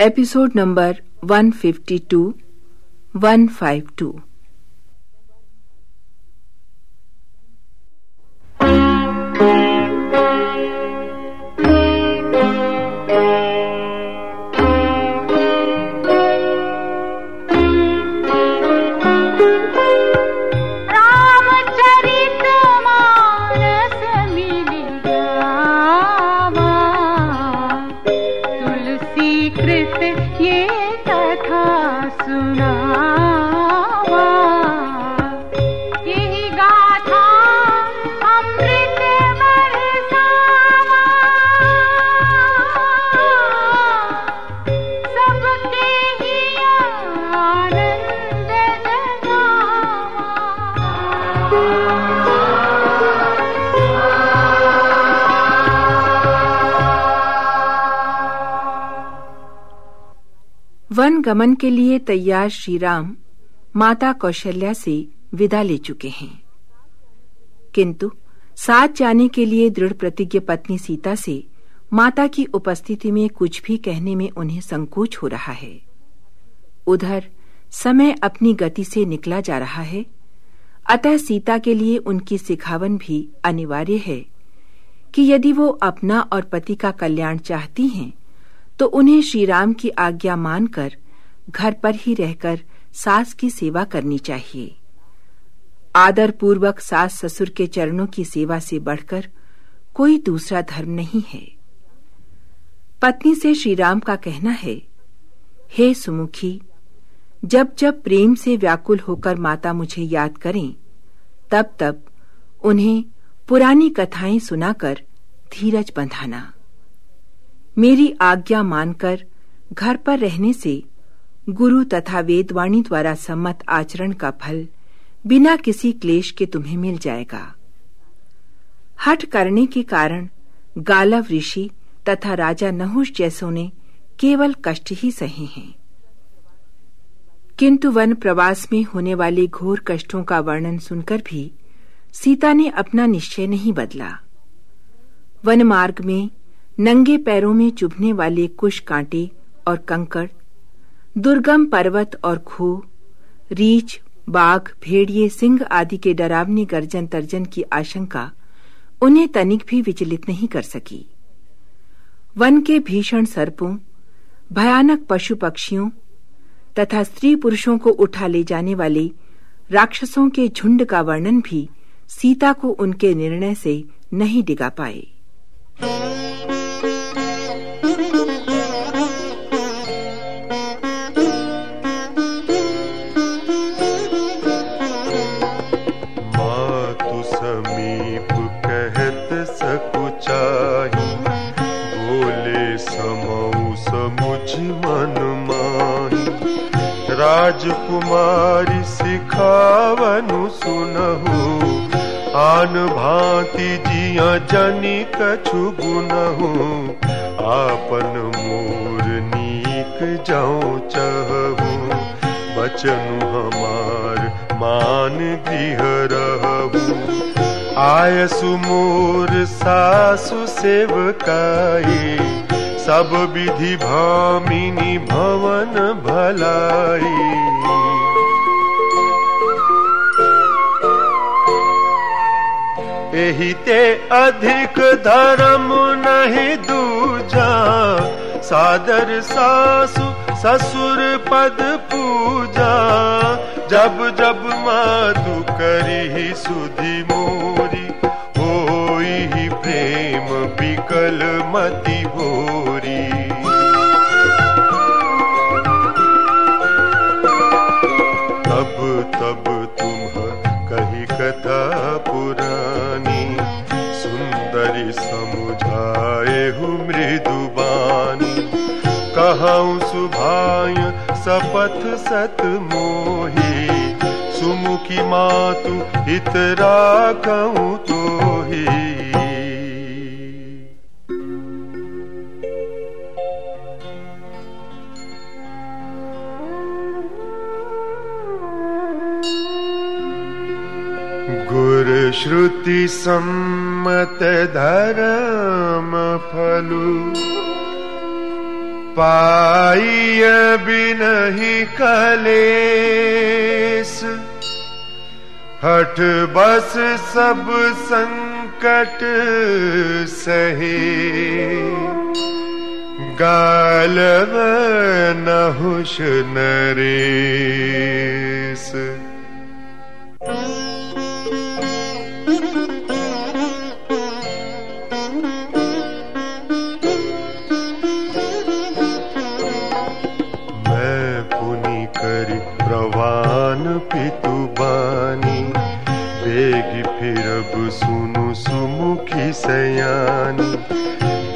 episode number 152 one गमन के लिए तैयार श्री राम माता कौशल्या से विदा ले चुके हैं। किंतु साथ जाने के लिए दृढ़ प्रतिज्ञ पत्नी सीता से माता की उपस्थिति में कुछ भी कहने में उन्हें संकोच हो रहा है। उधर समय अपनी गति से निकला जा रहा है। अतः सीता के लिए उनकी सिखावन भी अनिवार्य है कि यदि वो अपना और पति का कल्याण चाहती हैं तो उन्हें श्री राम की आज्ञा मानकर घर पर ही रहकर सास की सेवा करनी चाहिए। आदर पूर्वक सास ससुर के चरणों की सेवा से बढ़कर कोई दूसरा धर्म नहीं है। पत्नी से श्री राम का कहना है, हे सुमुखी, जब जब प्रेम से व्याकुल होकर माता मुझे याद करें, तब तब उन्हें पुरानी कथाएँ सुनाकर धीरज बंधाना। मेरी आज्ञा मानकर घर पर रहने से गुरु तथा वेदवाणी द्वारा सम्मत आचरण का फल बिना किसी क्लेश के तुम्हें मिल जाएगा। हट करने के कारण गालव ऋषि तथा राजा नहुष जैसों ने केवल कष्ट ही सहे हैं। किंतु वन प्रवास में होने वाले घोर कष्टों का वर्णन सुनकर भी सीता ने अपना निश्चय नहीं बदला। वन मार्ग में नंगे पैरों में चुभने वाले कुश कांटे और कंकड़, दुर्गम पर्वत और खो रीछ, बाघ, भेड़िए, सिंह आदि के डरावनी गर्जन तर्जन की आशंका उन्हें तनिक भी विचलित नहीं कर सकी। वन के भीषण सर्पों, भयानक पशु पक्षियों तथा स्त्री पुरुषों को उठा ले जाने वाले राक्षसों के झुंड का वर्णन भी सीता को उनके निर्णय से नहीं डिगा पाए। समीप कहत सकुचाही। बोले समऊ समुझ मन माही। राजकुमारी सिखावनु सुनहु। आन भांति जिया जनि कछु गुनहु आपन मोर नीक जाऊँ चहु बचनु हमार मान गृह रहु। आय सुमोर सासु सेवकाई सब विधि भामिनी भवन भलाई एहि ते अधिक धर्म नहीं दूजा, सादर सासु ससुर पद पूजा। जब जब मातु करी सुधि मोरी, होई प्रेम बिकल मति होरी। तब तब तुम कही कथा पुरानी, सुंदरी समुझाए हूँ मृदुबानी कहूँ सुभाय सपथ सत मोही मातु हित राखूं तो ही। श्रुति सम्मत धर्म फलु। पाई बिनहि कलेस हठ बस सब संकट सहे। गालव नहुष नरेस बेगी फिरब सुनु सुमुखी सयानी।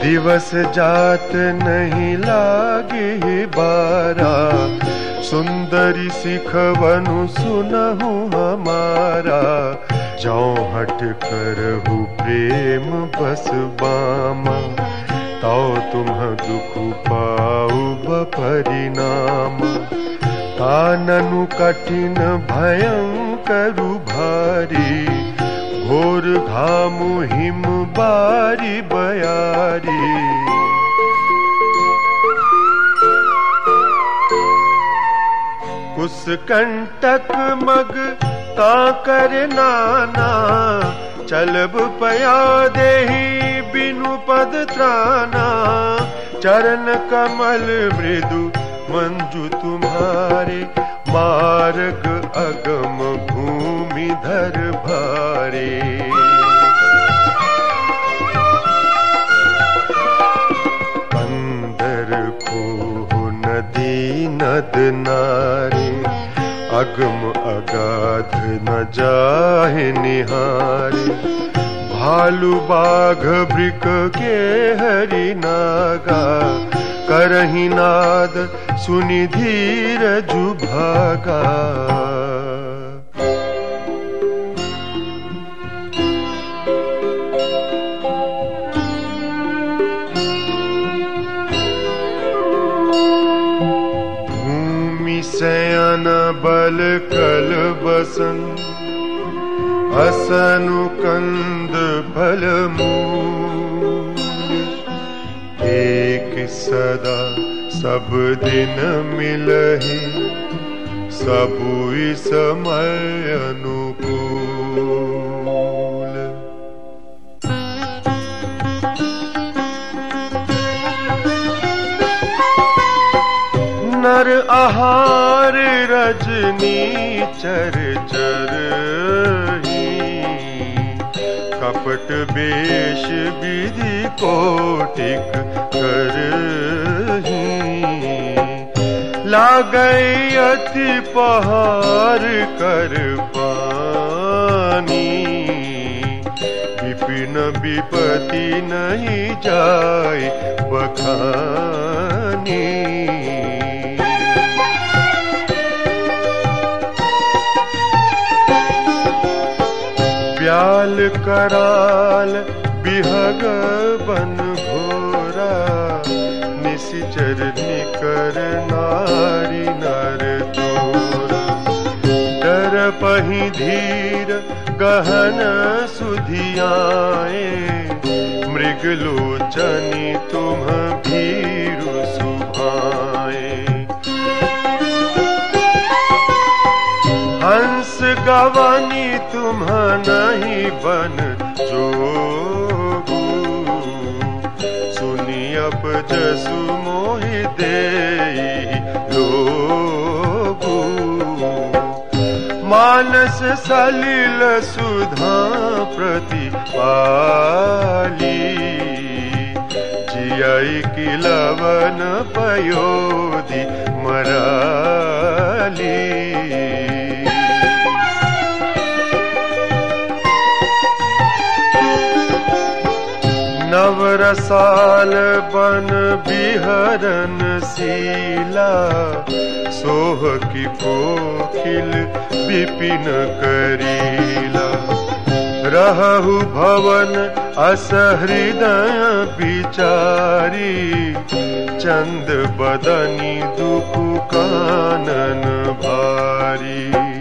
दिवस जात नहीं लागे बारा। सुंदरी सिखवनु सुनहु हमारा। जौ हट करहु प्रेम बस बामा। तौ तुम दुख पाऊ परिणाम। काननु कठिन भयंकरु भारी। घोर घामु हिम बारी बयारी। कुस कंटक मग ताकर नाना चलब पया देही बिनु पद त्राना। चरण कमल मृदु मंजु तुम्हारे मार्ग अगम भूमि धर भारे। अंदर खोह नदी, नद नारे। अगम अगाध न जाहे निहारे। भालू बाघ ब्रिक के हरि नागा। करही नाद सुनि धीर जुभागा बल कल बसन असनु कंद मूल एक सदा सब दिन मिलहि सबुई समय अनुकूल नर आहार रजनी चर चर कपट बेश विधि कोटिक कर लागई अति पहार कर पानी। विपिन विपति नहीं जाय बखानी। कराल बिहग बन घोरा निशिचर निकर नारी नर तोरा डर पही धीर गहन सुधियाए, मृगलोचनी तुम भीरु सुभाए। हंस गवानी तुम नहीं बन जोगु। सुनी अब जसु मोहि दे लोगु। मानस सलिल सुधा प्रति पाली। जियाई की लवन पयोधि मराली। नवरसाल बन बिहरन सीला सोह की कोकिल विपिन करीला। रहु भवन असहृदय विचारी, चंद बदनी दुख कानन भारी।